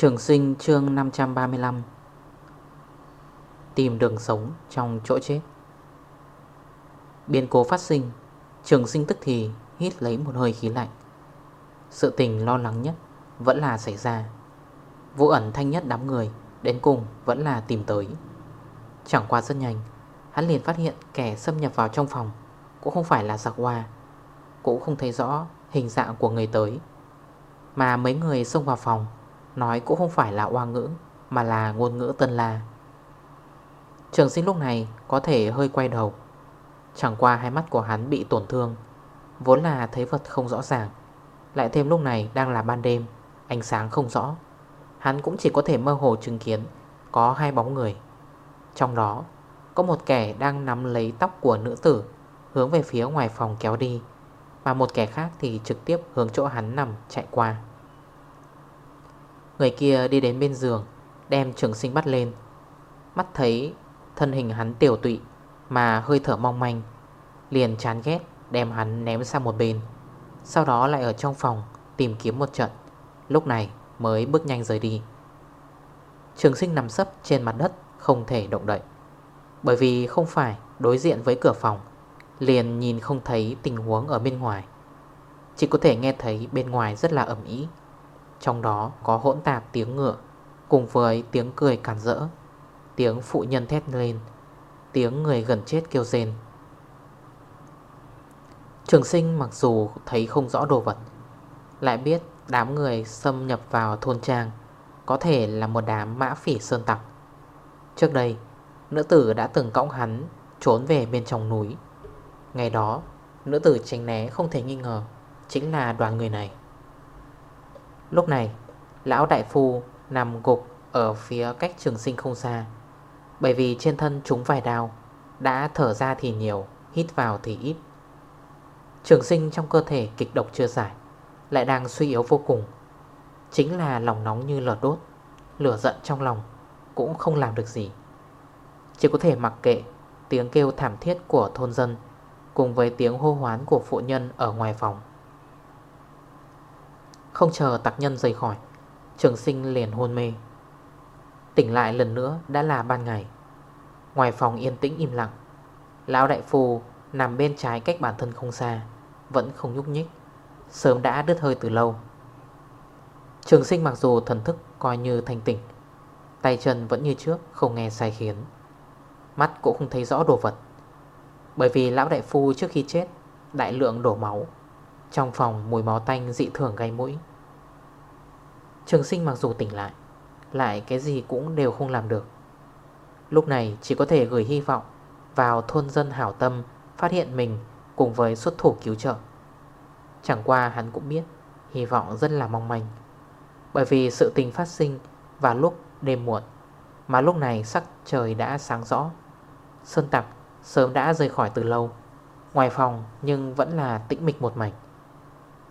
Trường sinh chương 535 Tìm đường sống trong chỗ chết. Biến cố phát sinh, Trường sinh tức thì hít lấy một hơi khí lạnh. Sự tình lo lắng nhất Vẫn là xảy ra. Vũ ẩn thanh nhất đám người Đến cùng vẫn là tìm tới. Chẳng qua rất nhanh, Hắn liền phát hiện kẻ xâm nhập vào trong phòng Cũng không phải là giặc hoa, Cũng không thấy rõ hình dạng của người tới. Mà mấy người xông vào phòng Nói cũng không phải là oa ngữ, Mà là ngôn ngữ tân la. Trường sinh lúc này có thể hơi quay đầu. Chẳng qua hai mắt của hắn bị tổn thương, Vốn là thấy vật không rõ ràng. Lại thêm lúc này đang là ban đêm, Ánh sáng không rõ. Hắn cũng chỉ có thể mơ hồ chứng kiến Có hai bóng người. Trong đó, có một kẻ đang nắm lấy tóc của nữ tử, Hướng về phía ngoài phòng kéo đi Mà một kẻ khác thì trực tiếp hướng chỗ hắn nằm chạy qua. Người kia đi đến bên giường, Đem trường sinh bắt lên. Mắt thấy thân hình hắn tiểu tụy, Mà hơi thở mong manh, Liền chán ghét đem hắn ném sang một bên. Sau đó lại ở trong phòng Tìm kiếm một trận, Lúc này mới bước nhanh rời đi. Trường sinh nằm sấp trên mặt đất, Không thể động đậy. Bởi vì không phải đối diện với cửa phòng, Liền nhìn không thấy tình huống ở bên ngoài. Chỉ có thể nghe thấy bên ngoài rất là ẩm ý trong đó có hỗn tạp tiếng ngựa, Cùng với tiếng cười cản rỡ, Tiếng phụ nhân thét lên, Tiếng người gần chết kêu rên. Trường sinh mặc dù thấy không rõ đồ vật, Lại biết đám người xâm nhập vào thôn trang Có thể là một đám mã phỉ sơn tặc. Trước đây, Nữ tử đã từng cõng hắn Trốn về bên trong núi. Ngày đó, Nữ tử tránh né không thể nghi ngờ Chính là đoàn người này. Lúc này, Lão đại phu nằm gục Ở phía cách trường sinh không xa. Bởi vì trên thân chúng vài đào Đã thở ra thì nhiều, Hít vào thì ít. Trường sinh trong cơ thể kịch độc chưa giải, Lại đang suy yếu vô cùng. Chính là lòng nóng như lửa đốt, Lửa giận trong lòng Cũng không làm được gì. Chỉ có thể mặc kệ Tiếng kêu thảm thiết của thôn dân Cùng với tiếng hô hoán của phụ nhân ở ngoài phòng không chờ tạc nhân rời khỏi, Trường sinh liền hôn mê. Tỉnh lại lần nữa đã là ban ngày. Ngoài phòng yên tĩnh im lặng, Lão đại phù nằm bên trái cách bản thân không xa, Vẫn không nhúc nhích, Sớm đã đứt hơi từ lâu. Trường sinh mặc dù thần thức coi như thanh tỉnh Tay chân vẫn như trước không nghe sai khiến. Mắt cũng không thấy rõ đồ vật, Bởi vì lão đại phu trước khi chết, Đại lượng đổ máu, Trong phòng mùi máu tanh dị thường gây mũi. Trường sinh mặc dù tỉnh lại Lại cái gì cũng đều không làm được. Lúc này chỉ có thể gửi hy vọng Vào thôn dân hảo tâm Phát hiện mình cùng với xuất thủ cứu trợ. Chẳng qua hắn cũng biết, Hy vọng rất là mong manh. Bởi vì sự tình phát sinh Vào lúc đêm muộn, Mà lúc này sắc trời đã sáng rõ. Sơn tặc sớm đã rời khỏi từ lâu, Ngoài phòng nhưng vẫn là tĩnh mịch một mảnh.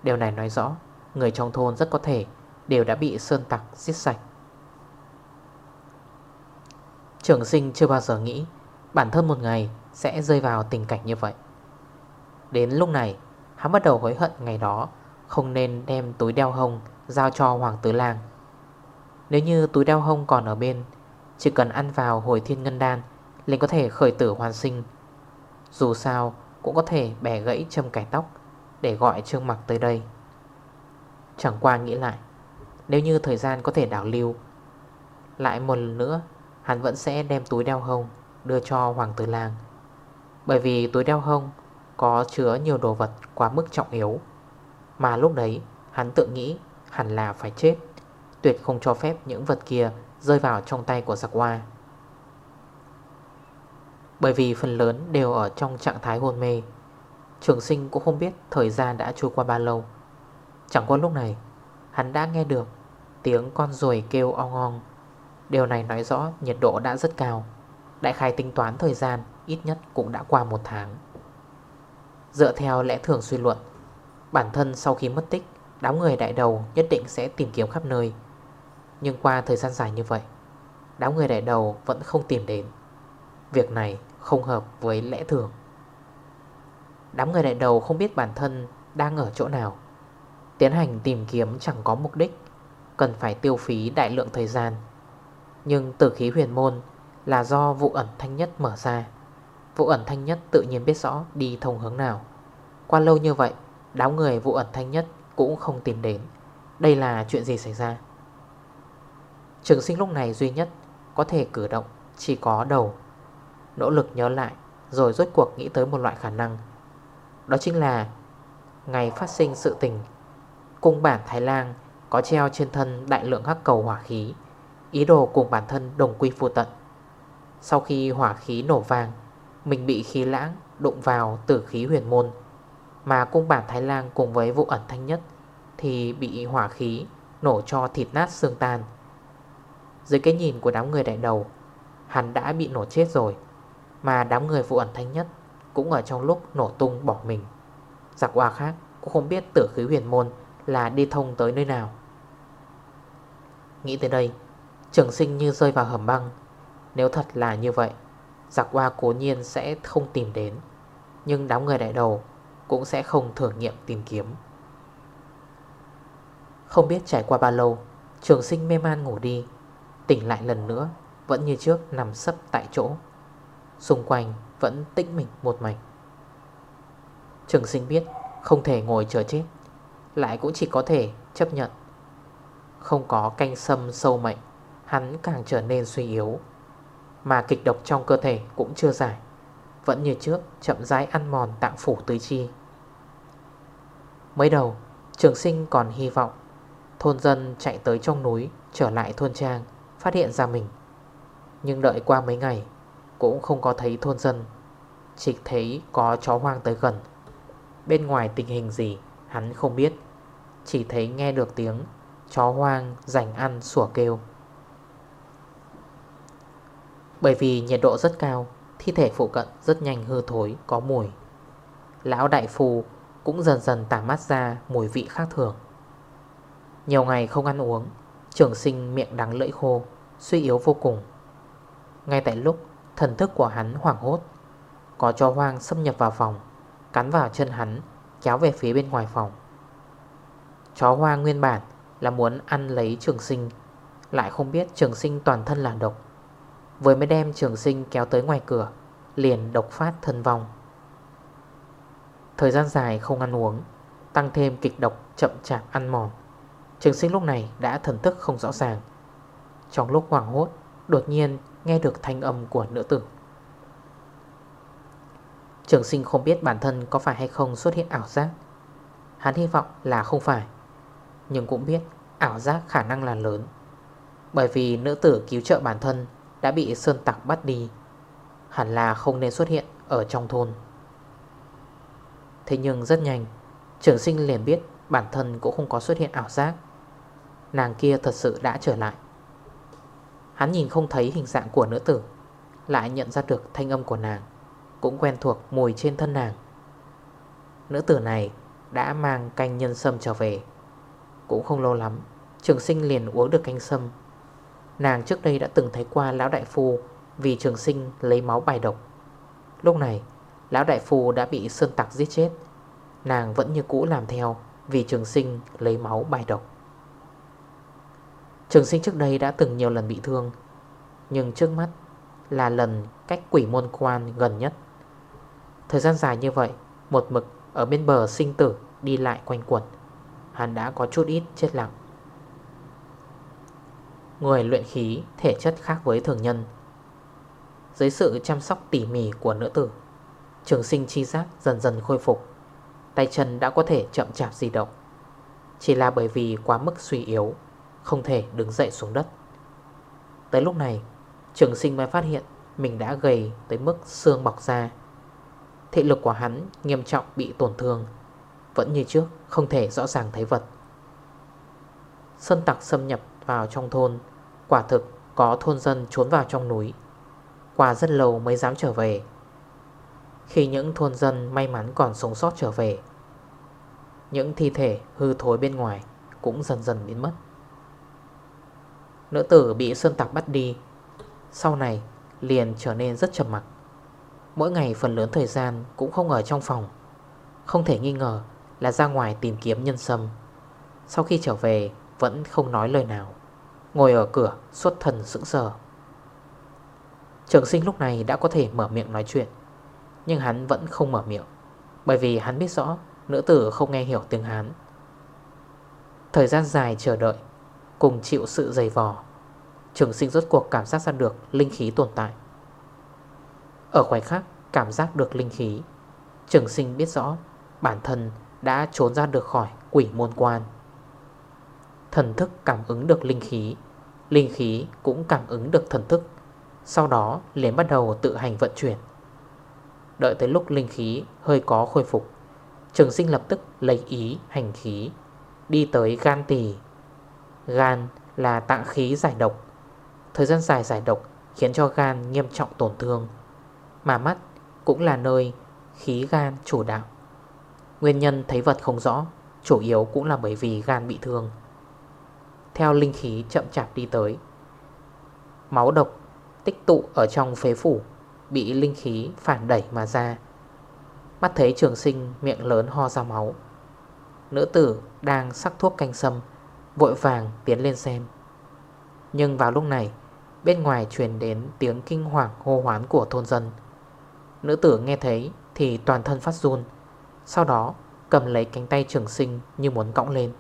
Điều này nói rõ Người trong thôn rất có thể Đều đã bị sơn tặc giết sạch. Trường sinh chưa bao giờ nghĩ Bản thân một ngày sẽ rơi vào tình cảnh như vậy. Đến lúc này, Hắn bắt đầu hối hận ngày đó Không nên đem túi đeo hông Giao cho Hoàng Tứ Lang. Nếu như túi đeo hông còn ở bên, Chỉ cần ăn vào hồi thiên ngân đan, liền có thể khởi tử hoàn sinh. Dù sao, cũng có thể bẻ gãy châm cải tóc Để gọi Trương Mặc tới đây. Chẳng qua nghĩ lại nếu như thời gian có thể đảo lưu, Lại một lần nữa, Hắn vẫn sẽ đem túi đeo hông Đưa cho Hoàng Tử Lang. Bởi vì túi đeo hông Có chứa nhiều đồ vật quá mức trọng yếu, Mà lúc đấy Hắn tự nghĩ hẳn là phải chết, Tuyệt không cho phép những vật kia Rơi vào trong tay của giặc hoa Bởi vì phần lớn đều ở trong trạng thái hôn mê, Trường sinh cũng không biết thời gian đã trôi qua bao lâu. Chẳng qua lúc này, Hắn đã nghe được tiếng con ruồi kêu ong ong. Điều này nói rõ nhiệt độ đã rất cao. Đại khai tính toán thời gian ít nhất cũng đã qua một tháng. Dựa theo lẽ thường suy luận, Bản thân sau khi mất tích, Đám người đại đầu nhất định sẽ tìm kiếm khắp nơi. Nhưng qua thời gian dài như vậy, Đám người đại đầu vẫn không tìm đến. Việc này không hợp với lẽ thường. Đám người đại đầu không biết bản thân đang ở chỗ nào. Tiến hành tìm kiếm chẳng có mục đích. Cần phải tiêu phí đại lượng thời gian. Nhưng tử khí huyền môn là do vụ ẩn thanh nhất mở ra. Vụ ẩn thanh nhất tự nhiên biết rõ đi thông hướng nào. Qua lâu như vậy, Đám người vụ ẩn thanh nhất cũng không tìm đến. Đây là chuyện gì xảy ra? Trường sinh lúc này duy nhất Có thể cử động chỉ có đầu. Nỗ lực nhớ lại, Rồi rốt cuộc nghĩ tới một loại khả năng. Đó chính là, Ngày phát sinh sự tình, Cung bản Thái Lang có treo trên thân đại lượng hắc cầu hỏa khí, Ý đồ cùng bản thân đồng quy phu tận. Sau khi hỏa khí nổ vang Mình bị khí lãng đụng vào tử khí huyền môn, Mà cung bản Thái Lang cùng với vụ ẩn thanh nhất Thì bị hỏa khí nổ cho thịt nát xương tan. Dưới cái nhìn của đám người đại đầu, Hắn đã bị nổ chết rồi, Mà đám người vụ ẩn thanh nhất Cũng ở trong lúc nổ tung bỏ mình. Giặc hoa khác cũng không biết tử khí huyền môn Là đi thông tới nơi nào. Nghĩ tới đây, Trường sinh như rơi vào hầm băng. Nếu thật là như vậy, Giặc hoa cố nhiên sẽ không tìm đến. Nhưng đám người đại đầu Cũng sẽ không thử nghiệm tìm kiếm. Không biết trải qua bao lâu, Trường sinh mê man ngủ đi. Tỉnh lại lần nữa, Vẫn như trước nằm sấp tại chỗ. Xung quanh vẫn tĩnh mình một mảnh Trường sinh biết Không thể ngồi chờ chết, Lại cũng chỉ có thể chấp nhận không có canh sâm sâu mệnh Hắn càng trở nên suy yếu. Mà kịch độc trong cơ thể cũng chưa giải, Vẫn như trước chậm rãi ăn mòn tạng phủ tứ chi. Mới đầu, Trường sinh còn hy vọng, Thôn dân chạy tới trong núi, Trở lại thôn trang, Phát hiện ra mình. Nhưng đợi qua mấy ngày, Cũng không có thấy thôn dân, Chỉ thấy có chó hoang tới gần. Bên ngoài tình hình gì, Hắn không biết, Chỉ thấy nghe được tiếng Chó hoang rảnh ăn sủa kêu. Bởi vì nhiệt độ rất cao, Thi thể phụ cận rất nhanh hư thối, Có mùi. Lão đại phù cũng dần dần tả mát ra Mùi vị khác thường. Nhiều ngày không ăn uống, Trường sinh miệng đắng lưỡi khô, Suy yếu vô cùng. Ngay tại lúc thần thức của hắn hoảng hốt, Có chó hoang xâm nhập vào phòng, Cắn vào chân hắn, Kéo về phía bên ngoài phòng. Chó hoang nguyên bản là muốn ăn lấy trường sinh. Lại không biết trường sinh toàn thân là độc. Vừa mới đem trường sinh kéo tới ngoài cửa, Liền độc phát thân vong. Thời gian dài không ăn uống, Tăng thêm kịch độc chậm chạp ăn mòn. Trường sinh lúc này đã thần thức không rõ ràng. Trong lúc hoảng hốt, Đột nhiên nghe được thanh âm của nữ tử. Trường sinh không biết bản thân có phải hay không xuất hiện ảo giác. Hắn hy vọng là không phải. Nhưng cũng biết ảo giác khả năng là lớn. Bởi vì nữ tử cứu trợ bản thân Đã bị sơn tặc bắt đi, Hẳn là không nên xuất hiện ở trong thôn. Thế nhưng rất nhanh, Trường sinh liền biết bản thân cũng không có xuất hiện ảo giác. Nàng kia thật sự đã trở lại. Hắn nhìn không thấy hình dạng của nữ tử, Lại nhận ra được thanh âm của nàng, Cũng quen thuộc mùi trên thân nàng. Nữ tử này đã mang canh nhân sâm trở về. Cũng không lâu lắm, Trường sinh liền uống được canh sâm. Nàng trước đây đã từng thấy qua lão đại phu Vì trường sinh lấy máu bài độc. Lúc này, Lão đại phu đã bị sơn tặc giết chết. Nàng vẫn như cũ làm theo Vì trường sinh lấy máu bài độc. Trường sinh trước đây đã từng nhiều lần bị thương, Nhưng trước mắt Là lần cách quỷ môn quan gần nhất. Thời gian dài như vậy, Một mực ở bên bờ sinh tử Đi lại quanh quẩn. Hắn đã có chút ít chết lặng. Người luyện khí, Thể chất khác với thường nhân. Dưới sự chăm sóc tỉ mỉ của nữ tử, Trường sinh chi giác dần dần khôi phục, Tay chân đã có thể chậm chạp di động. Chỉ là bởi vì quá mức suy yếu, Không thể đứng dậy xuống đất. Tới lúc này, Trường sinh mới phát hiện Mình đã gầy tới mức xương bọc ra. Thị lực của hắn nghiêm trọng bị tổn thương, Vẫn như trước không thể rõ ràng thấy vật. Sơn tặc xâm nhập vào trong thôn, Quả thực có thôn dân trốn vào trong núi. Qua rất lâu mới dám trở về. Khi những thôn dân may mắn còn sống sót trở về, Những thi thể hư thối bên ngoài Cũng dần dần biến mất. Nữ tử bị Sơn Tặc bắt đi, Sau này liền trở nên rất trầm mặc. Mỗi ngày phần lớn thời gian cũng không ở trong phòng, Không thể nghi ngờ là ra ngoài tìm kiếm nhân sâm. Sau khi trở về, vẫn không nói lời nào. Ngồi ở cửa, xuất thần sững sờ. Trường sinh lúc này đã có thể mở miệng nói chuyện, Nhưng hắn vẫn không mở miệng, Bởi vì hắn biết rõ Nữ tử không nghe hiểu tiếng hắn. Thời gian dài chờ đợi, Cùng chịu sự dày vò, Trường sinh rốt cuộc cảm giác ra được Linh khí tồn tại. Ở khoảnh khắc cảm giác được linh khí, Trường sinh biết rõ Bản thân đã trốn ra được khỏi quỷ môn quan. Thần thức cảm ứng được linh khí Linh khí cũng cảm ứng được thần thức, Sau đó liền bắt đầu tự hành vận chuyển. Đợi tới lúc linh khí hơi có khôi phục, Trường sinh lập tức lấy ý hành khí, Đi tới gan tỳ. Gan là tạng khí giải độc. Thời gian dài giải độc khiến cho gan nghiêm trọng tổn thương, Mà mắt cũng là nơi khí gan chủ đạo. Nguyên nhân thấy vật không rõ, Chủ yếu cũng là bởi vì gan bị thương. Theo linh khí chậm chạp đi tới. Máu độc, tích tụ ở trong phế phủ, Bị linh khí phản đẩy mà ra. Mắt thấy trường sinh miệng lớn ho ra máu. Nữ tử đang sắc thuốc canh sâm, Vội vàng tiến lên xem. Nhưng vào lúc này, Bên ngoài truyền đến tiếng kinh hoàng hô hoán của thôn dân. Nữ tử nghe thấy thì toàn thân phát run sau đó, cầm lấy cánh tay trường sinh như muốn cõng lên.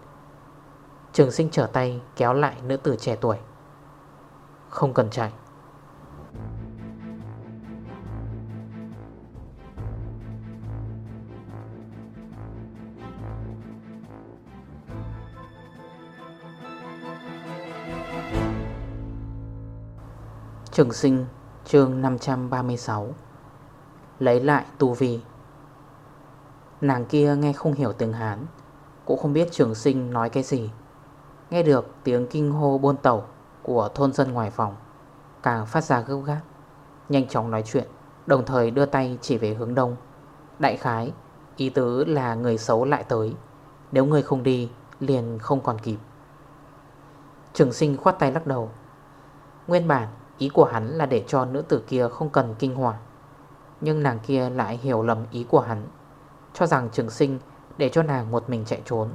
Trường sinh trở tay kéo lại nữ tử trẻ tuổi. Không cần chạy. Trường sinh, chương 536 Lấy lại tu vi. Nàng kia nghe không hiểu tiếng Hán, Cũng không biết trường sinh nói cái gì. Nghe được tiếng kinh hô buôn tàu Của thôn dân ngoài phòng, Càng phát ra gấp gáp, Nhanh chóng nói chuyện, Đồng thời đưa tay chỉ về hướng đông. Đại khái, Ý tứ là người xấu lại tới, Nếu người không đi, liền không còn kịp. Trường sinh khoát tay lắc đầu. Nguyên bản, Ý của hắn là để cho nữ tử kia không cần kinh hoàng, Nhưng nàng kia lại hiểu lầm ý của hắn. Cho rằng trường sinh để cho nàng một mình chạy trốn,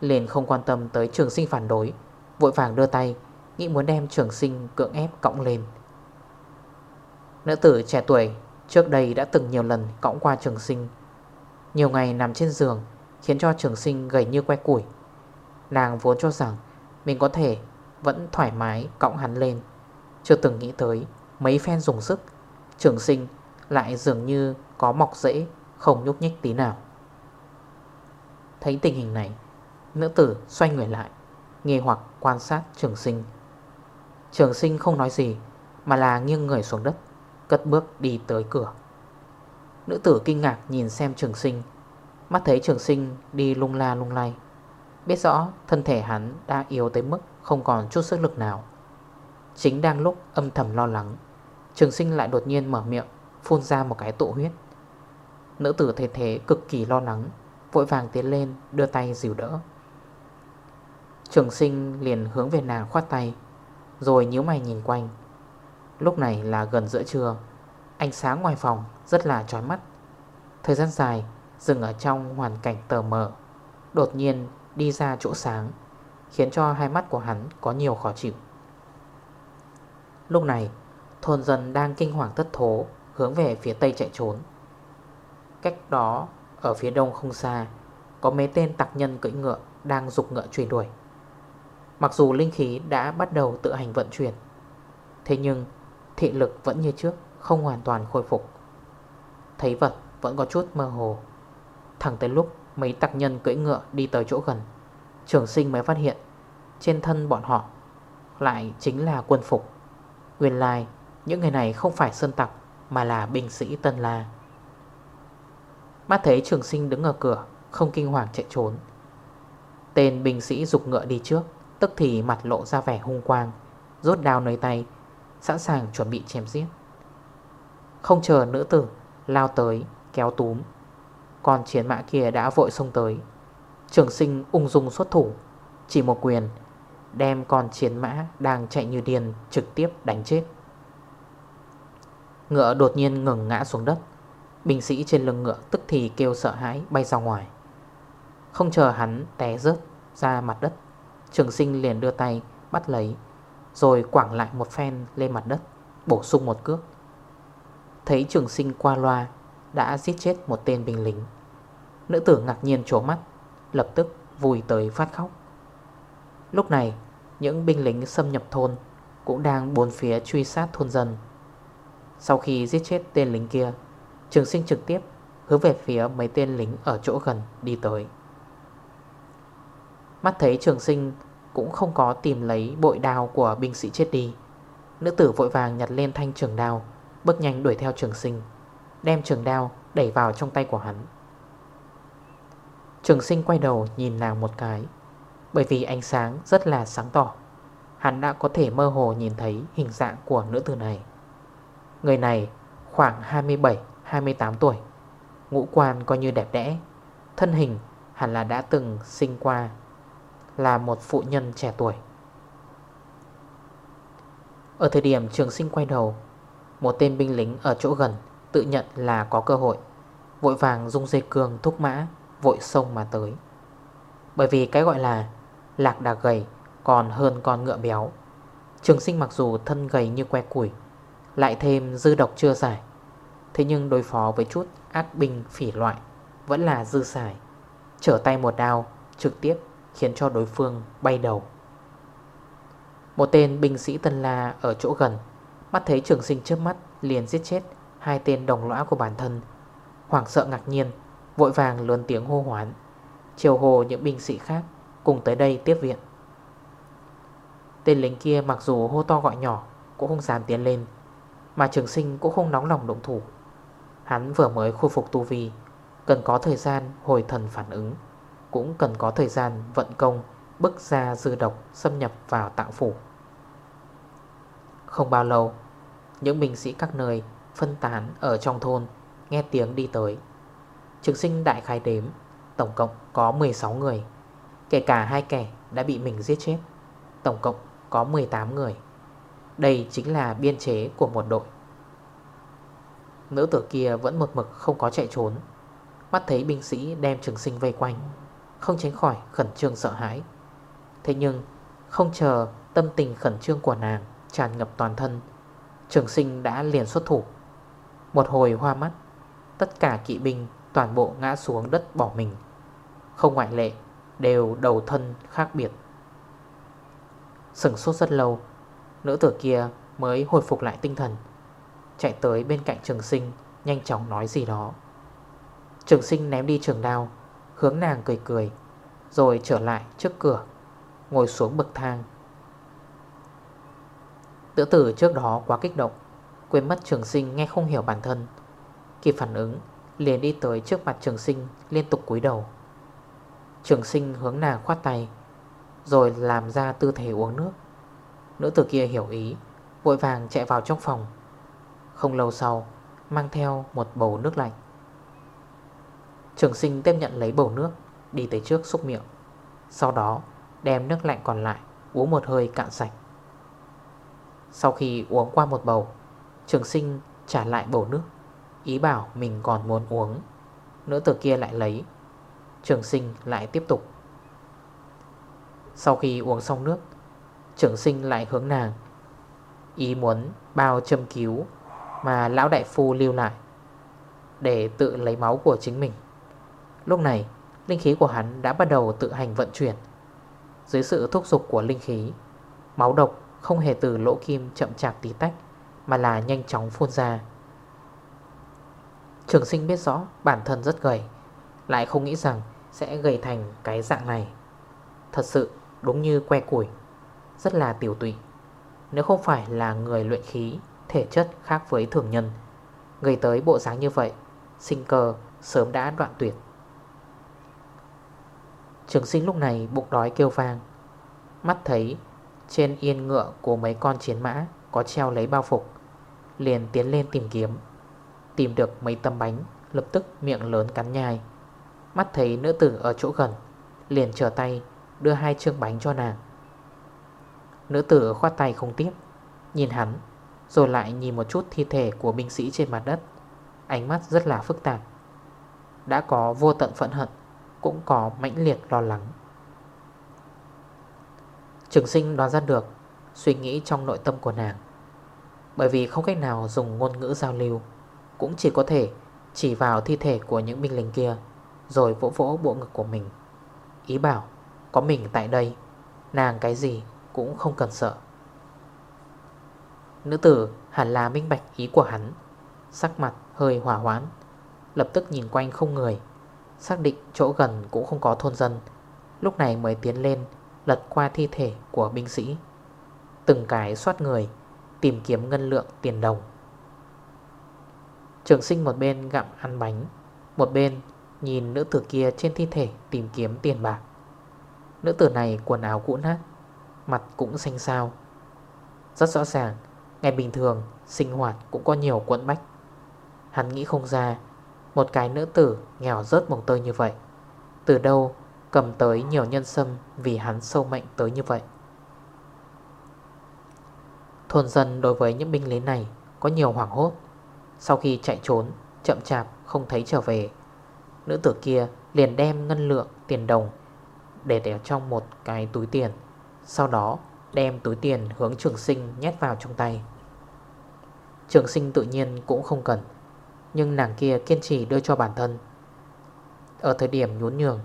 Liền không quan tâm tới trường sinh phản đối, Vội vàng đưa tay, Nghĩ muốn đem trường sinh cưỡng ép cõng lên. Nữ tử trẻ tuổi Trước đây đã từng nhiều lần cõng qua trường sinh, Nhiều ngày nằm trên giường Khiến cho trường sinh gầy như que củi. Nàng vốn cho rằng Mình có thể vẫn thoải mái cõng hắn lên, chưa từng nghĩ tới mấy phen dùng sức, Trường sinh lại dường như có mọc rễ không nhúc nhích tí nào. Thấy tình hình này, Nữ tử xoay người lại nghe hoặc quan sát trường sinh. Trường sinh không nói gì, Mà là nghiêng người xuống đất, Cất bước đi tới cửa. Nữ tử kinh ngạc nhìn xem trường sinh, Mắt thấy trường sinh đi lung la lung lay. Biết rõ thân thể hắn đã yếu tới mức Không còn chút sức lực nào. Chính đang lúc âm thầm lo lắng, Trường sinh lại đột nhiên mở miệng, Phun ra một cái tụ huyết. Nữ tử thấy thế cực kỳ lo lắng, Vội vàng tiến lên, đưa tay dìu đỡ. Trường sinh liền hướng về nàng khoát tay, Rồi nhíu mày nhìn quanh. Lúc này là gần giữa trưa, Ánh sáng ngoài phòng rất là trói mắt. Thời gian dài, Dừng ở trong hoàn cảnh tờ mờ, Đột nhiên đi ra chỗ sáng, Khiến cho hai mắt của hắn có nhiều khó chịu. Lúc này, thôn dân đang kinh hoàng thất thố, Hướng về phía tây chạy trốn. Cách đó, ở phía đông không xa, Có mấy tên tặc nhân cưỡi ngựa Đang dục ngựa truy đuổi. Mặc dù linh khí đã bắt đầu tự hành vận chuyển, Thế nhưng thị lực vẫn như trước, Không hoàn toàn khôi phục. Thấy vật vẫn có chút mơ hồ. Thẳng tới lúc mấy tặc nhân cưỡi ngựa đi tới chỗ gần, Trường sinh mới phát hiện Trên thân bọn họ Lại chính là quân phục. Nguyên lai, những người này không phải sơn tặc, Mà là binh sĩ Tân La. Mắt thấy trường sinh đứng ở cửa, Không kinh hoàng chạy trốn. Tên binh sĩ dục ngựa đi trước, Tức thì mặt lộ ra vẻ hung quang, Rốt đao nơi tay, Sẵn sàng chuẩn bị chém giết. Không chờ nữ tử, Lao tới, kéo túm. Còn chiến mã kia đã vội xông tới. Trường sinh ung dung xuất thủ, Chỉ một quyền, Đem con chiến mã đang chạy như điên Trực tiếp đánh chết. Ngựa đột nhiên ngừng ngã xuống đất. Binh sĩ trên lưng ngựa tức thì kêu sợ hãi, bay ra ngoài. Không chờ hắn té rớt ra mặt đất, Trường sinh liền đưa tay bắt lấy, Rồi quảng lại một phen lên mặt đất, Bổ sung một cước. Thấy trường sinh qua loa, Đã giết chết một tên binh lính. Nữ tử ngạc nhiên trố mắt, Lập tức vùi tới phát khóc. Lúc này, Những binh lính xâm nhập thôn Cũng đang bốn phía truy sát thôn dân. Sau khi giết chết tên lính kia Trường sinh trực tiếp, Hướng về phía mấy tên lính ở chỗ gần đi tới. Mắt thấy trường sinh Cũng không có tìm lấy bội đao của binh sĩ chết đi, Nữ tử vội vàng nhặt lên thanh trường đao, Bước nhanh đuổi theo trường sinh, Đem trường đao đẩy vào trong tay của hắn. Trường sinh quay đầu nhìn nàng một cái, Bởi vì ánh sáng rất là sáng tỏ, Hắn đã có thể mơ hồ nhìn thấy hình dạng của nữ tử này. Người này khoảng 27-28 tuổi. Ngũ quan coi như đẹp đẽ. Thân hình hẳn là đã từng sinh qua, Là một phụ nhân trẻ tuổi. Ở thời điểm trường sinh quay đầu, Một tên binh lính ở chỗ gần Tự nhận là có cơ hội, Vội vàng dung dây cương thúc mã, Vội sông mà tới. Bởi vì cái gọi là Lạc đà gầy còn hơn con ngựa béo. Trường sinh mặc dù thân gầy như que củi, Lại thêm dư độc chưa giải Thế nhưng đối phó với chút ác binh phỉ loại Vẫn là dư xài. Trở tay một đao, Trực tiếp khiến cho đối phương bay đầu. Một tên binh sĩ Tân La ở chỗ gần, Mắt thấy trường sinh trước mắt Liền giết chết hai tên đồng lõa của bản thân. Hoảng sợ ngạc nhiên, Vội vàng lớn tiếng hô hoán, Chiều hồ những binh sĩ khác Cùng tới đây tiếp viện. Tên lính kia mặc dù hô to gọi nhỏ Cũng không dám tiến lên, Mà trường sinh cũng không nóng lòng động thủ. Hắn vừa mới khôi phục tu vi, Cần có thời gian hồi thần phản ứng, Cũng cần có thời gian vận công Bức ra dư độc, xâm nhập vào tạng phủ. Không bao lâu, Những binh sĩ các nơi phân tán ở trong thôn, Nghe tiếng đi tới. Trường sinh đại khai đếm, Tổng cộng có 16 người, Kể cả hai kẻ đã bị mình giết chết, Tổng cộng có 18 người. Đây chính là biên chế của một đội. Nữ tử kia vẫn một mực không có chạy trốn. Mắt thấy binh sĩ đem trường sinh vây quanh, Không tránh khỏi khẩn trương sợ hãi. Thế nhưng, Không chờ tâm tình khẩn trương của nàng Tràn ngập toàn thân, Trường sinh đã liền xuất thủ. Một hồi hoa mắt, Tất cả kỵ binh toàn bộ ngã xuống đất bỏ mình. Không ngoại lệ, Đều đầu thân khác biệt. Sừng sốt rất lâu, Nữ tử kia mới hồi phục lại tinh thần. Chạy tới bên cạnh trường sinh, Nhanh chóng nói gì đó. Trường sinh ném đi trường đao, Hướng nàng cười cười, Rồi trở lại trước cửa, Ngồi xuống bậc thang. Tử tử trước đó quá kích động, Quên mất trường sinh nghe không hiểu bản thân. Kịp phản ứng, Liền đi tới trước mặt trường sinh, Liên tục cúi đầu. Trường sinh hướng nàng khoát tay, Rồi làm ra tư thế uống nước. Nữ tử kia hiểu ý, Vội vàng chạy vào trong phòng. Không lâu sau, Mang theo một bầu nước lạnh. Trường sinh tiếp nhận lấy bầu nước, Đi tới trước xúc miệng. Sau đó, đem nước lạnh còn lại Uống một hơi cạn sạch. Sau khi uống qua một bầu, Trường sinh trả lại bầu nước, Ý bảo mình còn muốn uống. Nữ tử kia lại lấy, Trường sinh lại tiếp tục. Sau khi uống xong nước, Trường sinh lại hướng nàng, Ý muốn bao châm cứu mà lão đại phu lưu lại Để tự lấy máu của chính mình. Lúc này, Linh khí của hắn đã bắt đầu tự hành vận chuyển. Dưới sự thúc dục của linh khí, Máu độc không hề từ lỗ kim chậm chạp tí tách, Mà là nhanh chóng phun ra. Trường sinh biết rõ bản thân rất gầy, Lại không nghĩ rằng sẽ gầy thành cái dạng này. Thật sự đúng như que củi, Rất là tiểu tụy. Nếu không phải là người luyện khí Thể chất khác với thường nhân. Người tới bộ dáng như vậy, Sinh cơ sớm đã đoạn tuyệt. Trường sinh lúc này bụng đói kêu vang. Mắt thấy trên yên ngựa của mấy con chiến mã Có treo lấy bao phục, Liền tiến lên tìm kiếm. Tìm được mấy tấm bánh, Lập tức miệng lớn cắn nhai. Mắt thấy nữ tử ở chỗ gần, Liền trở tay đưa hai chương bánh cho nàng. Nữ tử khoát tay không tiếp, Nhìn hắn rồi lại nhìn một chút thi thể của binh sĩ trên mặt đất. Ánh mắt rất là phức tạp. Đã có vô tận phẫn hận, Cũng có mãnh liệt lo lắng. Trường sinh đoán ra được Suy nghĩ trong nội tâm của nàng. Bởi vì không cách nào dùng ngôn ngữ giao lưu, Cũng chỉ có thể Chỉ vào thi thể của những binh lính kia, Rồi vỗ vỗ bộ ngực của mình. Ý bảo, Có mình tại đây, Nàng cái gì cũng không cần sợ. Nữ tử hẳn là minh bạch ý của hắn. Sắc mặt hơi hỏa hoán Lập tức nhìn quanh không người, Xác định chỗ gần cũng không có thôn dân. Lúc này mới tiến lên, Lật qua thi thể của binh sĩ. Từng cái soát người, Tìm kiếm ngân lượng tiền đồng. Trường sinh một bên gặm ăn bánh, Một bên nhìn nữ tử kia trên thi thể Tìm kiếm tiền bạc. Nữ tử này quần áo cũ nát, Mặt cũng xanh xao. Rất rõ ràng Ngày bình thường, sinh hoạt cũng có nhiều quẫn bách. Hắn nghĩ không ra, Một cái nữ tử nghèo rớt mồng tơi như vậy. Từ đâu cầm tới nhiều nhân sâm Vì hắn sâu mệnh tới như vậy? Thôn dân đối với những binh lính này Có nhiều hoảng hốt. Sau khi chạy trốn, Chậm chạp, không thấy trở về, Nữ tử kia liền đem ngân lượng, tiền đồng Để để trong một cái túi tiền. Sau đó đem túi tiền hướng trường sinh nhét vào trong tay. Trường sinh tự nhiên cũng không cần. Nhưng nàng kia kiên trì đưa cho bản thân. Ở thời điểm nhún nhường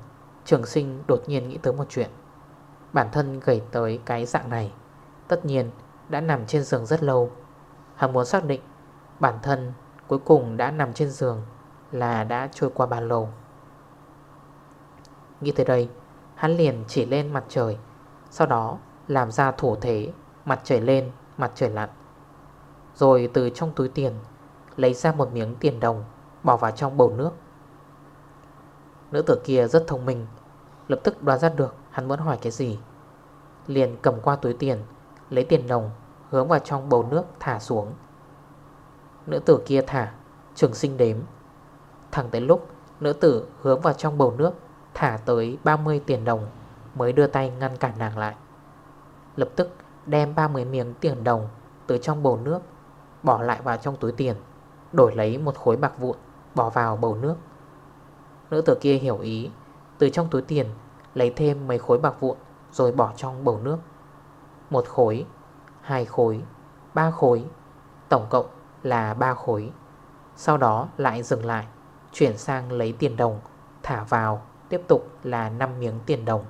Trường sinh đột nhiên nghĩ tới một chuyện. Bản thân gầy tới cái dạng này Tất nhiên đã nằm trên giường rất lâu. Hắn muốn xác định Bản thân cuối cùng đã nằm trên giường Là đã trôi qua bao lâu. Nghĩ tới đây Hắn liền chỉ lên mặt trời Sau đó làm ra thủ thế Mặt trời lên, mặt trời lặn. Rồi từ trong túi tiền, Lấy ra một miếng tiền đồng, Bỏ vào trong bầu nước. Nữ tử kia rất thông minh, Lập tức đoán ra được hắn muốn hỏi cái gì. Liền cầm qua túi tiền, Lấy tiền đồng, Hướng vào trong bầu nước thả xuống. Nữ tử kia thả, Trường sinh đếm. Thẳng tới lúc, nữ tử hướng vào trong bầu nước, Thả tới 30 tiền đồng, Mới đưa tay ngăn cản nàng lại. Lập tức đem 30 miếng tiền đồng Từ trong bầu nước Bỏ lại vào trong túi tiền, Đổi lấy một khối bạc vụn, Bỏ vào bầu nước. Nữ tử kia hiểu ý, Từ trong túi tiền Lấy thêm mấy khối bạc vụn Rồi bỏ trong bầu nước. Một khối, Hai khối, Ba khối, Tổng cộng là ba khối. Sau đó lại dừng lại, Chuyển sang lấy tiền đồng, Thả vào, Tiếp tục là 5 miếng tiền đồng.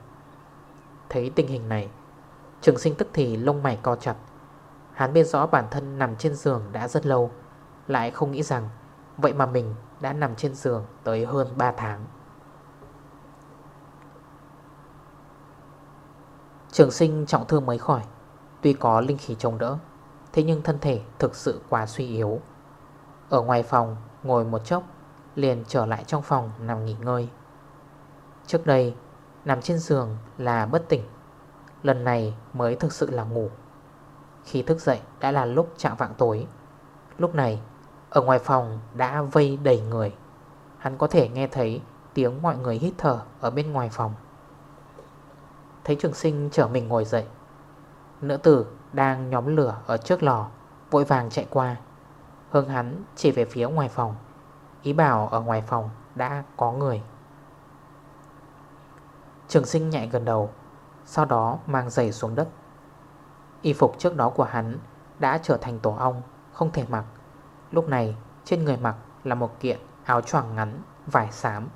Thấy tình hình này, Trường sinh tức thì lông mày co chặt Hắn biết rõ bản thân nằm trên giường đã rất lâu, Lại không nghĩ rằng Vậy mà mình đã nằm trên giường tới hơn 3 tháng. Trường sinh trọng thương mới khỏi, Tuy có linh khí chống đỡ, Thế nhưng thân thể thực sự quá suy yếu. Ở ngoài phòng, ngồi một chốc, Liền trở lại trong phòng nằm nghỉ ngơi. Trước đây, Nằm trên giường là bất tỉnh, Lần này mới thực sự là ngủ. Khi thức dậy đã là lúc chạm vạng tối. Lúc này, Ở ngoài phòng đã vây đầy người. Hắn có thể nghe thấy Tiếng mọi người hít thở ở bên ngoài phòng. Thấy trường sinh chở mình ngồi dậy, Nữ tử đang nhóm lửa ở trước lò, Vội vàng chạy qua. Hương hắn chỉ về phía ngoài phòng, Ý bảo ở ngoài phòng đã có người. Trường sinh nhạy gần đầu, Sau đó mang giày xuống đất. Y phục trước đó của hắn Đã trở thành tổ ong, Không thể mặc. Lúc này, trên người mặc là một kiện áo choàng ngắn, Vải xám.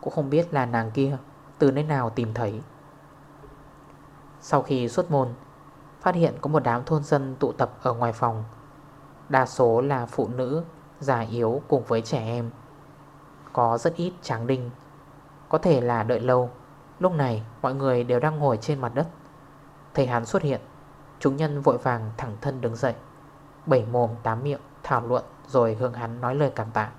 Cũng không biết là nàng kia Từ nơi nào tìm thấy. Sau khi xuất môn, Phát hiện có một đám thôn dân tụ tập ở ngoài phòng. Đa số là phụ nữ, Già yếu cùng với trẻ em. Có rất ít tráng đinh. Có thể là đợi lâu, Lúc này mọi người đều đang ngồi trên mặt đất. Thầy hắn xuất hiện Chúng nhân vội vàng thẳng thân đứng dậy. Bảy mồm tám miệng, thảo luận, Rồi hướng hắn nói lời cảm tạ.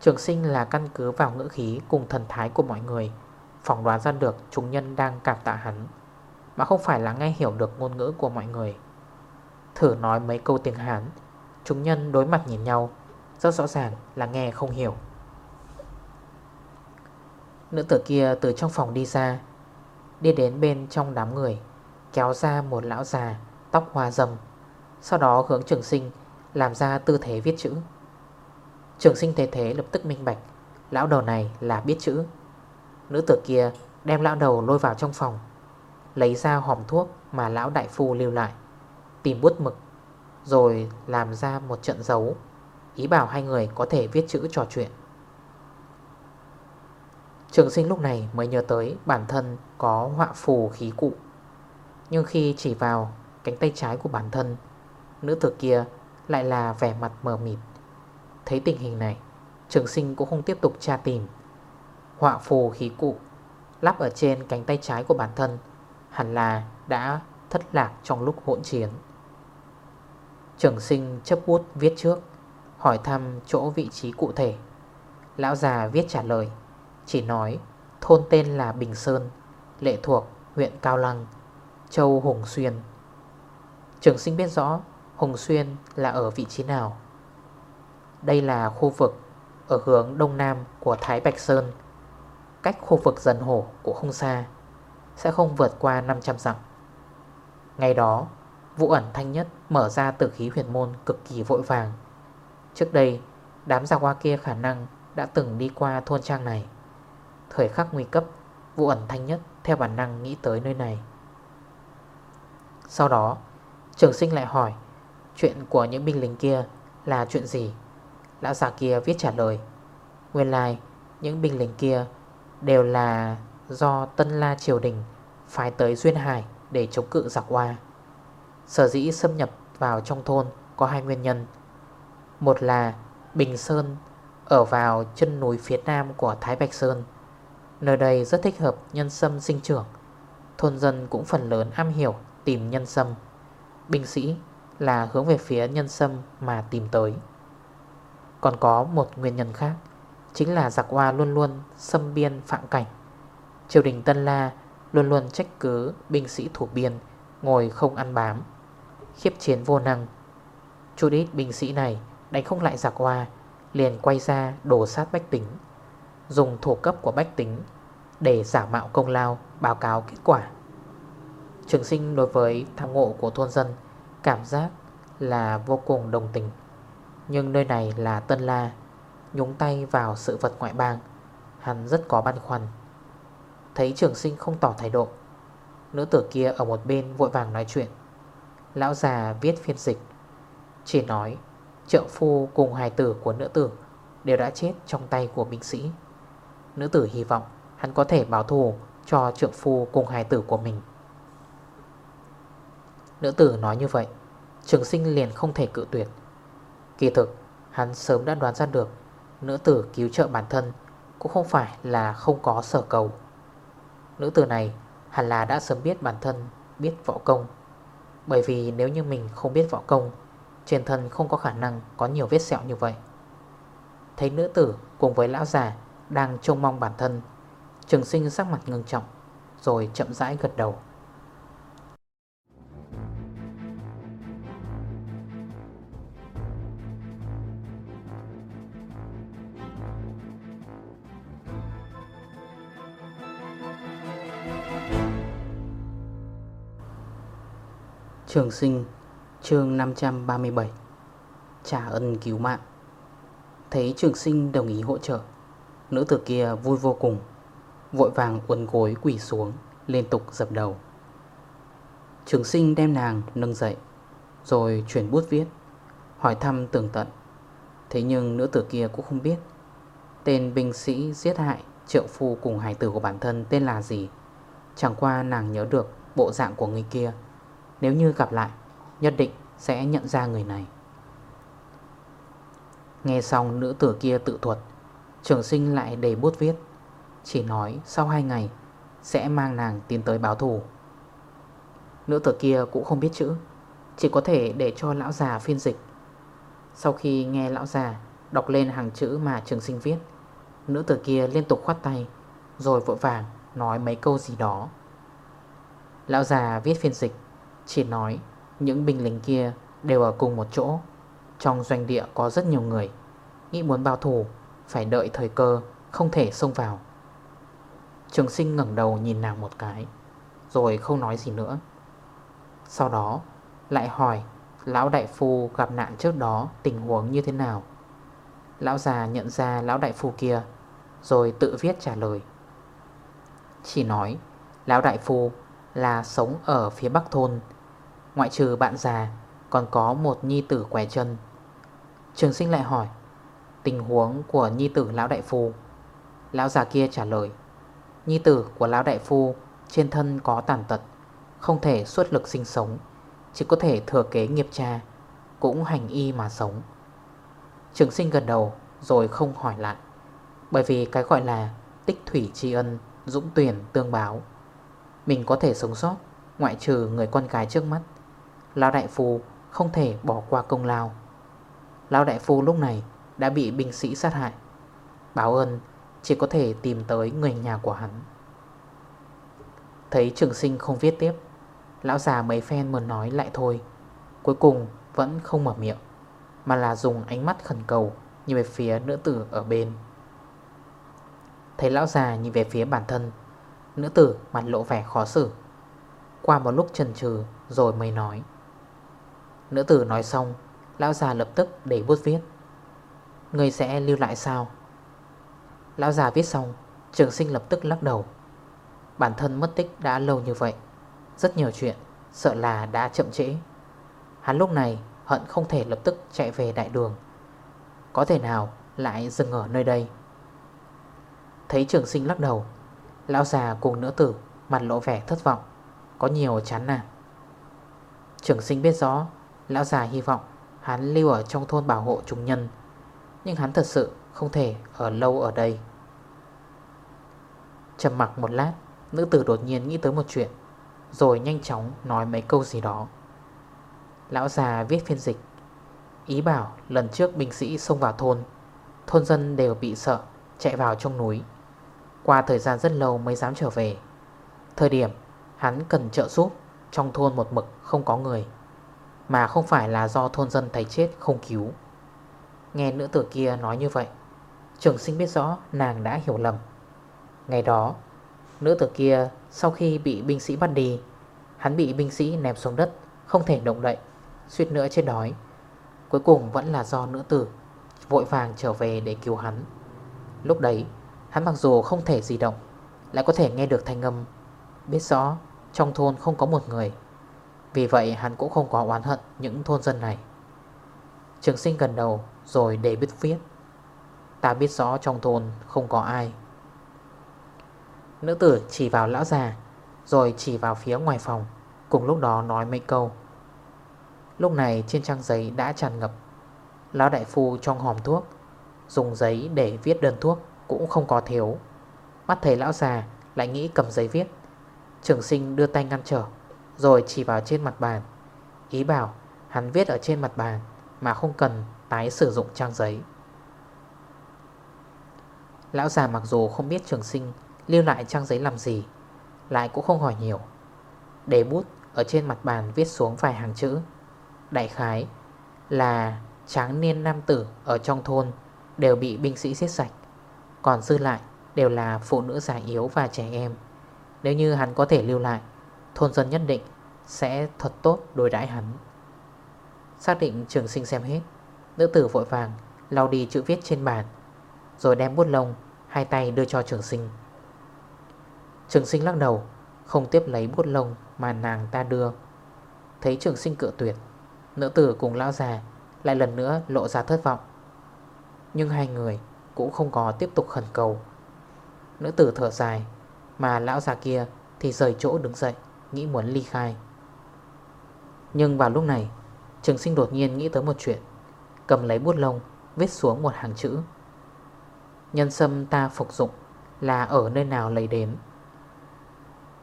Trường sinh là căn cứ vào ngữ khí Cùng thần thái của mọi người, phỏng đoán ra được chúng nhân đang cảm tạ hắn, Mà không phải là nghe hiểu được ngôn ngữ của mọi người. Thử nói mấy câu tiếng Hán, Chúng nhân đối mặt nhìn nhau, Rất rõ ràng là nghe không hiểu. Nữ tử kia từ trong phòng đi ra, Đi đến bên trong đám người. Kéo ra một lão già Tóc hoa rầm, Sau đó hướng trường sinh Làm ra tư thế viết chữ. Trường sinh thế thế lập tức minh bạch Lão đầu này là biết chữ. Nữ tử kia đem lão đầu lôi vào trong phòng Lấy ra hòm thuốc mà lão đại phu lưu lại Tìm bút mực Rồi làm ra một trận dấu Ý bảo hai người có thể viết chữ trò chuyện. Trường sinh lúc này mới nhớ tới bản thân có họa phù khí cụ. Nhưng khi chỉ vào cánh tay trái của bản thân, Nữ tử kia lại là vẻ mặt mờ mịt. Thấy tình hình này, Trường sinh cũng không tiếp tục tra tìm. Họa phù khí cụ Lắp ở trên cánh tay trái của bản thân Hẳn là đã thất lạc trong lúc hỗn chiến. Trường sinh chấp bút viết trước, Hỏi thăm chỗ vị trí cụ thể. Lão già viết trả lời, Chỉ nói thôn tên là Bình Sơn, Lệ thuộc huyện Cao Lăng. Châu Hùng Xuyên. Trường sinh biết rõ Hùng Xuyên là ở vị trí nào. Đây là khu vực Ở hướng đông nam của Thái Bạch Sơn, Cách khu vực dần hổ của không xa, Sẽ không vượt qua 500 dặm. Ngày đó, Vũ ẩn thanh nhất mở ra tử khí huyền môn cực kỳ vội vàng. Trước đây, Đám gia hoa kia khả năng đã từng đi qua thôn trang này. Thời khắc nguy cấp, Vũ ẩn thanh nhất theo bản năng nghĩ tới nơi này. Sau đó, Trường sinh lại hỏi, Chuyện của những binh lính kia là chuyện gì? Lão già kia viết trả lời, Nguyên lai, những binh lính kia Đều là do Tân La Triều Đình Phái tới Duyên Hải để chống cự giặc hoa Sở dĩ xâm nhập vào trong thôn có hai nguyên nhân. Một là Bình Sơn ở vào chân núi phía nam của Thái Bạch Sơn, Nơi đây rất thích hợp nhân sâm sinh trưởng. Thôn dân cũng phần lớn am hiểu tìm nhân sâm. Binh sĩ là hướng về phía nhân sâm mà tìm tới. Còn có một nguyên nhân khác, Chính là giặc hoa luôn luôn xâm biên phạm cảnh. Triều đình Tân La luôn luôn trách cứ binh sĩ thủ biên Ngồi không ăn bám, Khiếp chiến vô năng. Chút ít binh sĩ này đánh không lại giặc hoa, Liền quay ra đổ sát bách tính, Dùng thổ cấp của bách tính Để giả mạo công lao, báo cáo kết quả. Trường sinh đối với tham ngộ của thôn dân, Cảm giác là vô cùng đồng tình. Nhưng nơi này là Tân La, Nhúng tay vào sự vật ngoại bang, Hắn rất có băn khoăn. Thấy trường sinh không tỏ thái độ, Nữ tử kia ở một bên vội vàng nói chuyện. Lão già viết phiên dịch, Chỉ nói Trợ phu cùng hài tử của nữ tử Đều đã chết trong tay của binh sĩ. Nữ tử hy vọng Hắn có thể báo thù cho trượng phu cùng hài tử của mình. Nữ tử nói như vậy, Trường sinh liền không thể cự tuyệt. Kỳ thực, Hắn sớm đã đoán ra được, Nữ tử cứu trợ bản thân Cũng không phải là không có sở cầu. Nữ tử này hẳn là đã sớm biết bản thân Biết võ công, Bởi vì nếu như mình không biết võ công, Trên thân không có khả năng có nhiều vết sẹo như vậy. Thấy nữ tử cùng với lão già Đang trông mong bản thân, Trường sinh sắc mặt ngưng trọng, Rồi chậm rãi gật đầu. Trường sinh, chương 537 Trả ân cứu mạng. Thấy trường sinh đồng ý hỗ trợ, Nữ tử kia vui vô cùng, Vội vàng uốn gối quỷ xuống, Liên tục dập đầu. Trường sinh đem nàng nâng dậy, Rồi chuyển bút viết, Hỏi thăm tường tận. Thế nhưng nữ tử kia cũng không biết, Tên binh sĩ giết hại Triệu phu cùng hải tử của bản thân tên là gì? Chẳng qua nàng nhớ được Bộ dạng của người kia nếu như gặp lại, Nhất định sẽ nhận ra người này. Nghe xong nữ tử kia tự thuật, Trường sinh lại đầy bút viết. Chỉ nói sau 2 ngày Sẽ mang nàng tiến tới báo thù. Nữ tử kia cũng không biết chữ, Chỉ có thể để cho lão già phiên dịch. Sau khi nghe lão già Đọc lên hàng chữ mà trường sinh viết, Nữ tử kia liên tục khoát tay, Rồi vội vàng nói mấy câu gì đó. Lão già viết phiên dịch. Chỉ nói, những binh lính kia đều ở cùng một chỗ. Trong doanh địa có rất nhiều người. Nghĩ muốn bao thủ Phải đợi thời cơ, Không thể xông vào. Trường sinh ngẩn đầu nhìn nàng một cái, Rồi không nói gì nữa. Sau đó, lại hỏi, Lão đại phu gặp nạn trước đó Tình huống như thế nào? Lão già nhận ra lão đại phu kia, Rồi tự viết trả lời. Chỉ nói, Lão đại phu là sống ở phía bắc thôn. Ngoại trừ bạn già, Còn có một nhi tử quẻ chân. Trường sinh lại hỏi, Tình huống của nhi tử lão đại phu? Lão già kia trả lời, Nhi tử của lão đại phu Trên thân có tàn tật, Không thể xuất lực sinh sống, Chỉ có thể thừa kế nghiệp cha, Cũng hành y mà sống. Trường sinh gần đầu rồi không hỏi lại, Bởi vì cái gọi là tích thủy tri ân, Dũng tuyển, tương báo. Mình có thể sống sót, Ngoại trừ người con gái trước mắt. Lão Đại Phu không thể bỏ qua công lao. Lão Đại Phu lúc này đã bị binh sĩ sát hại. Báo ơn chỉ có thể tìm tới người nhà của hắn. Thấy trường sinh không viết tiếp, Lão già mấy phen muốn nói lại thôi, Cuối cùng vẫn không mở miệng, Mà là dùng ánh mắt khẩn cầu Nhìn về phía nữ tử ở bên. Thấy lão già nhìn về phía bản thân Nữ tử mặt lộ vẻ khó xử. Qua một lúc chần chừ Rồi mới nói. Nữ tử nói xong, Lão già lập tức để bút viết. Người sẽ lưu lại sao? Lão già viết xong, Trường sinh lập tức lắc đầu. Bản thân mất tích đã lâu như vậy, Rất nhiều chuyện, Sợ là đã chậm trễ. Hắn lúc này hận không thể lập tức chạy về đại đường. Có thể nào lại dừng ở nơi đây? Thấy trường sinh lắc đầu Lão già cùng nữ tử Mặt lộ vẻ thất vọng, Có nhiều chán nản. Trưởng sinh biết rõ, Lão già hy vọng hắn lưu ở trong thôn bảo hộ chúng nhân, Nhưng hắn thật sự không thể ở lâu ở đây. Trầm mặc một lát, Nữ tử đột nhiên nghĩ tới một chuyện, Rồi nhanh chóng nói mấy câu gì đó. Lão già viết phiên dịch, Ý bảo lần trước binh sĩ xông vào thôn Thôn dân đều bị sợ, Chạy vào trong núi. Qua thời gian rất lâu mới dám trở về. Thời điểm, hắn cần trợ giúp, Trong thôn một mực không có người, Mà không phải là do thôn dân thấy chết không cứu. Nghe nữ tử kia nói như vậy, Trường sinh biết rõ nàng đã hiểu lầm. Ngày đó, Nữ tử kia sau khi bị binh sĩ bắt đi, Hắn bị binh sĩ ném xuống đất, Không thể động đậy, Suýt nữa chết đói. Cuối cùng vẫn là do nữ tử Vội vàng trở về để cứu hắn. Lúc đấy Hắn mặc dù không thể di động, Lại có thể nghe được thanh âm. Biết rõ, trong thôn không có một người. Vì vậy, hắn cũng không có oán hận Những thôn dân này. Trường sinh gần đầu, rồi để biết viết. Ta biết rõ trong thôn không có ai. Nữ tử chỉ vào lão già, Rồi chỉ vào phía ngoài phòng, Cùng lúc đó nói mấy câu. Lúc này trên trang giấy đã tràn ngập. Lão đại phu trong hòm thuốc, Dùng giấy để viết đơn thuốc. Cũng không có thiếu. Mắt thầy lão già lại nghĩ cầm giấy viết. Trường sinh đưa tay ngăn trở, Rồi chỉ vào trên mặt bàn. Ý bảo, hắn viết ở trên mặt bàn Mà không cần tái sử dụng trang giấy. Lão già mặc dù không biết trường sinh Lưu lại trang giấy làm gì, Lại cũng không hỏi nhiều. Để bút ở trên mặt bàn viết xuống vài hàng chữ. Đại khái là tráng niên nam tử ở trong thôn Đều bị binh sĩ giết sạch. Còn dư lại đều là phụ nữ già yếu và trẻ em. Nếu như hắn có thể lưu lại, Thôn dân nhất định sẽ thật tốt đối đãi hắn. Xác định trường sinh xem hết, Nữ tử vội vàng lau đi chữ viết trên bàn, Rồi đem bút lông Hai tay đưa cho trường sinh. Trường sinh lắc đầu, Không tiếp lấy bút lông mà nàng ta đưa. Thấy trường sinh cựa tuyệt, Nữ tử cùng lão già Lại lần nữa lộ ra thất vọng. Nhưng hai người cũng không có tiếp tục khẩn cầu. Nữ tử thở dài, Mà lão già kia thì rời chỗ đứng dậy, Nghĩ muốn ly khai. Nhưng vào lúc này, Trường sinh đột nhiên nghĩ tới một chuyện, Cầm lấy bút lông, Viết xuống một hàng chữ. Nhân sâm ta phục dụng Là ở nơi nào lấy đến?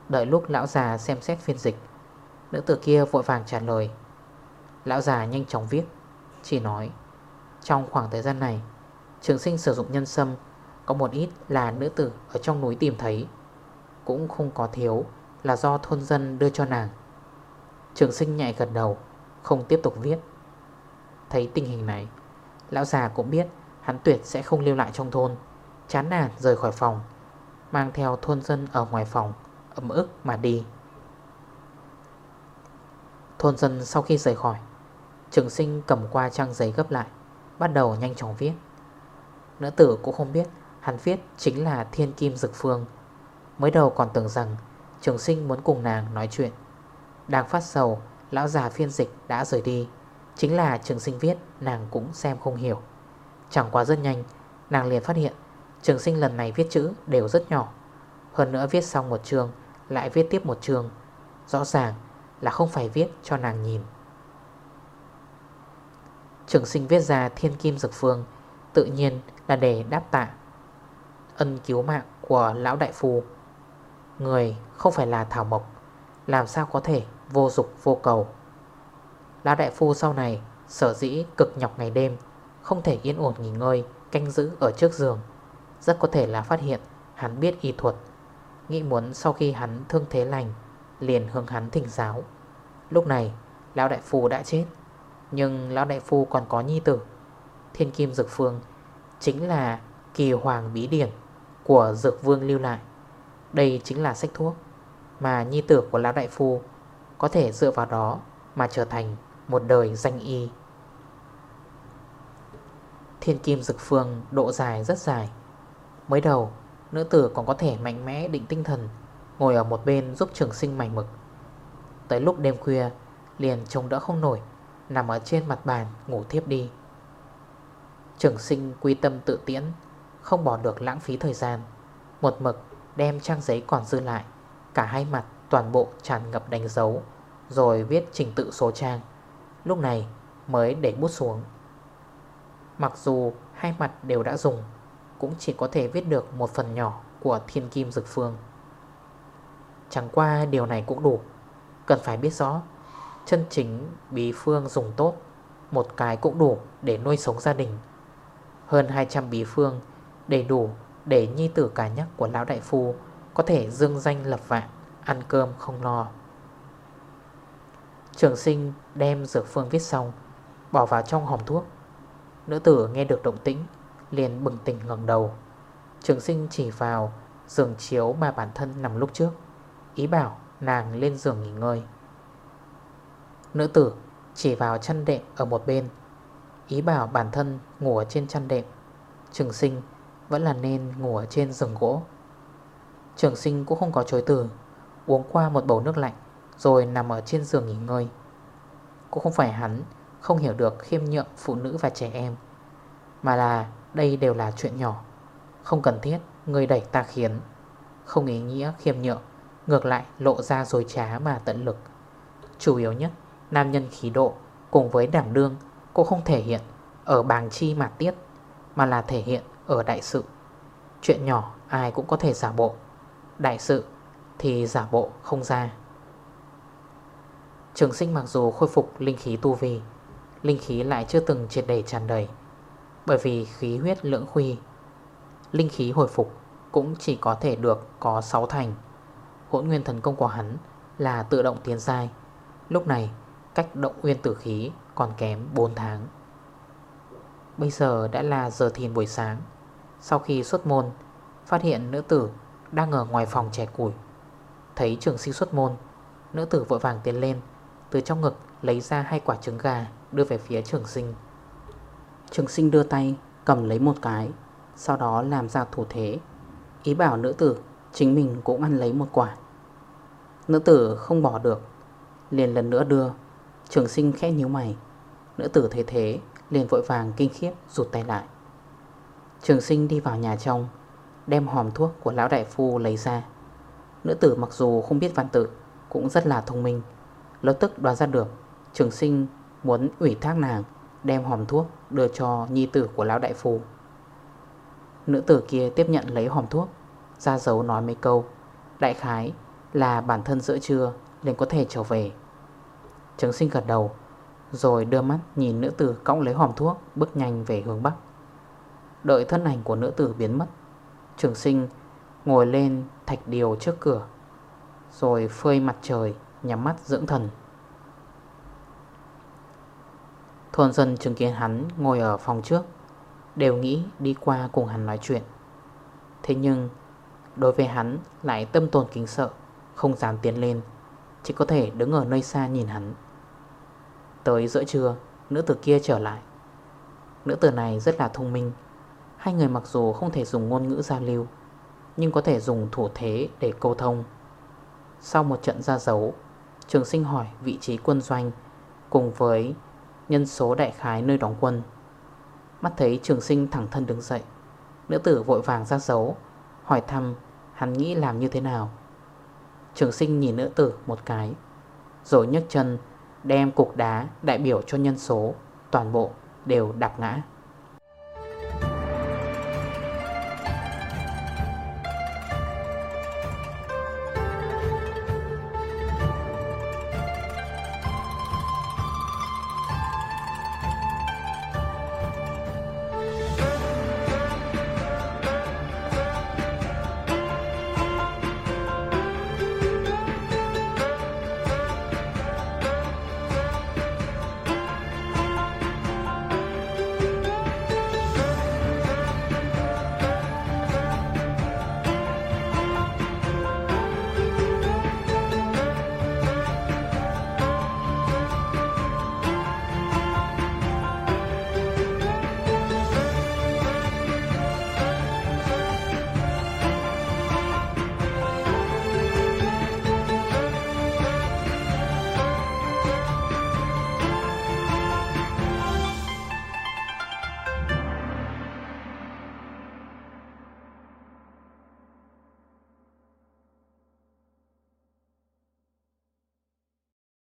Đợi lúc lão già xem xét phiên dịch, Nữ tử kia vội vàng trả lời. Lão già nhanh chóng viết, Chỉ nói, Trong khoảng thời gian này Trường sinh sử dụng nhân sâm, Có một ít là nữ tử ở trong núi tìm thấy. Cũng không có thiếu, Là do thôn dân đưa cho nàng. Trường sinh nhạy gật đầu, Không tiếp tục viết. Thấy tình hình này, Lão già cũng biết hắn tuyệt sẽ không lưu lại trong thôn. Chán nản rời khỏi phòng, Mang theo thôn dân ở ngoài phòng, Ấm ức mà đi. Thôn dân sau khi rời khỏi, Trường sinh cầm qua trang giấy gấp lại, Bắt đầu nhanh chóng viết. Nữ tử cũng không biết, Hắn viết chính là thiên kim dực phương. Mới đầu còn tưởng rằng Trường sinh muốn cùng nàng nói chuyện. Đang phát sầu, Lão già phiên dịch đã rời đi. Chính là trường sinh viết, nàng cũng xem không hiểu. Chẳng qua rất nhanh, Nàng liền phát hiện Trường sinh lần này viết chữ đều rất nhỏ. Hơn nữa viết xong một chương Lại viết tiếp một chương Rõ ràng là không phải viết cho nàng nhìn. Trường sinh viết ra thiên kim dực phương Tự nhiên là để đáp tạ. Ân cứu mạng của lão đại phu. Người không phải là thảo mộc, Làm sao có thể vô dục vô cầu? Lão đại phu sau này Sở dĩ cực nhọc ngày đêm, Không thể yên ổn nghỉ ngơi, Canh giữ ở trước giường. Rất có thể là phát hiện hắn biết y thuật, Nghĩ muốn sau khi hắn thương thế lành, Liền hướng hắn thỉnh giáo. Lúc này, Lão đại phu đã chết, Nhưng Lão đại phu còn có nhi tử. Thiên kim dược phương Chính là kỳ hoàng bí điển Của dược vương lưu lại. Đây chính là sách thuốc Mà nhi tử của Lão đại phu Có thể dựa vào đó Mà trở thành một đời danh y. Thiên kim dược phương độ dài rất dài. Mới đầu, Nữ tử còn có thể mạnh mẽ định tinh thần, Ngồi ở một bên giúp trường sinh mảnh mực. Tới lúc đêm khuya, Liền trông đỡ không nổi, Nằm ở trên mặt bàn ngủ thiếp đi. Trường sinh quy tâm tự tiễn, Không bỏ được lãng phí thời gian. Một mực đem trang giấy còn dư lại, Cả hai mặt toàn bộ tràn ngập đánh dấu, Rồi viết trình tự số trang. Lúc này mới để bút xuống. Mặc dù hai mặt đều đã dùng, Cũng chỉ có thể viết được một phần nhỏ Của thiên kim dực phương. Chẳng qua điều này cũng đủ. Cần phải biết rõ, Chân chính bí phương dùng tốt, Một cái cũng đủ để nuôi sống gia đình. Hơn 200 bí phương Đầy đủ để nhi tử cả nhắc của lão đại phu Có thể dương danh lập vạn, Ăn cơm không lo. Trường sinh đem dược phương viết xong, Bỏ vào trong hòm thuốc. Nữ tử nghe được động tĩnh, Liền bừng tỉnh ngẩng đầu. Trường sinh chỉ vào giường chiếu mà bản thân nằm lúc trước, Ý bảo nàng lên giường nghỉ ngơi. Nữ tử chỉ vào chăn đệm ở một bên Ý bảo bản thân ngủ ở trên chăn đệm. Trường sinh vẫn là nên ngủ ở trên giường gỗ. Trường sinh cũng không có chối từ, Uống qua một bầu nước lạnh, Rồi nằm ở trên giường nghỉ ngơi. Cũng không phải hắn Không hiểu được khiêm nhượng phụ nữ và trẻ em, Mà là đây đều là chuyện nhỏ, Không cần thiết Người đẩy ta khiến. Không ý nghĩa khiêm nhượng, Ngược lại lộ ra dối trá mà tận lực. Chủ yếu nhất, Nam nhân khí độ cùng với đảm đương cũng không thể hiện ở bàng chi mà tiết, Mà là thể hiện ở đại sự. Chuyện nhỏ ai cũng có thể giả bộ, Đại sự thì giả bộ không ra. Trường sinh mặc dù khôi phục linh khí tu vi, Linh khí lại chưa từng triệt đầy tràn đầy, Bởi vì khí huyết lưỡng khuy, Linh khí hồi phục cũng chỉ có thể được có 6 thành. Hỗn nguyên thần công của hắn là tự động tiến dai Lúc này cách động nguyên tử khí còn kém 4 tháng. Bây giờ đã là giờ thìn buổi sáng. Sau khi xuất môn, Phát hiện nữ tử đang ở ngoài phòng trẻ củi. Thấy trường sinh xuất môn, Nữ tử vội vàng tiến lên, Từ trong ngực lấy ra hai quả trứng gà Đưa về phía trường sinh. Trường sinh đưa tay, cầm lấy một cái, Sau đó làm ra thủ thế. Ý bảo nữ tử Chính mình cũng ăn lấy một quả. Nữ tử không bỏ được, Liền lần nữa đưa Trường sinh khẽ nhíu mày. Nữ tử thấy thế, liền vội vàng kinh khiếp, rụt tay lại. Trường sinh đi vào nhà trong Đem hòm thuốc của lão đại phu lấy ra. Nữ tử mặc dù không biết văn tự, Cũng rất là thông minh. Lập tức đoán ra được, Trường sinh muốn ủy thác nàng, Đem hòm thuốc đưa cho nhi tử của lão đại phu. Nữ tử kia tiếp nhận lấy hòm thuốc, Ra dấu nói mấy câu. Đại khái là bản thân giữa trưa nên có thể trở về. Trường sinh gật đầu, Rồi đưa mắt nhìn nữ tử cõng lấy hòm thuốc, Bước nhanh về hướng Bắc. Đợi thân ảnh của nữ tử biến mất, Trường sinh Ngồi lên thạch điều trước cửa, Rồi phơi mặt trời, Nhắm mắt dưỡng thần. Thôn dân chứng kiến hắn ngồi ở phòng trước, Đều nghĩ đi qua cùng hắn nói chuyện. Thế nhưng, Đối với hắn lại tâm tồn kính sợ, Không dám tiến lên, Chỉ có thể đứng ở nơi xa nhìn hắn. Tới giữa trưa, Nữ tử kia trở lại. Nữ tử này rất là thông minh. Hai người mặc dù không thể dùng ngôn ngữ giao lưu, Nhưng có thể dùng thủ thế để câu thông. Sau một trận ra dấu, Trường sinh hỏi vị trí quân doanh Cùng với nhân số đại khái nơi đóng quân. Mắt thấy trường sinh thẳng thân đứng dậy, Nữ tử vội vàng ra dấu, Hỏi thăm hắn nghĩ làm như thế nào. Trường sinh nhìn nữ tử một cái, Rồi nhấc chân Đem cục đá đại biểu cho nhân số Toàn bộ đều đạp ngã.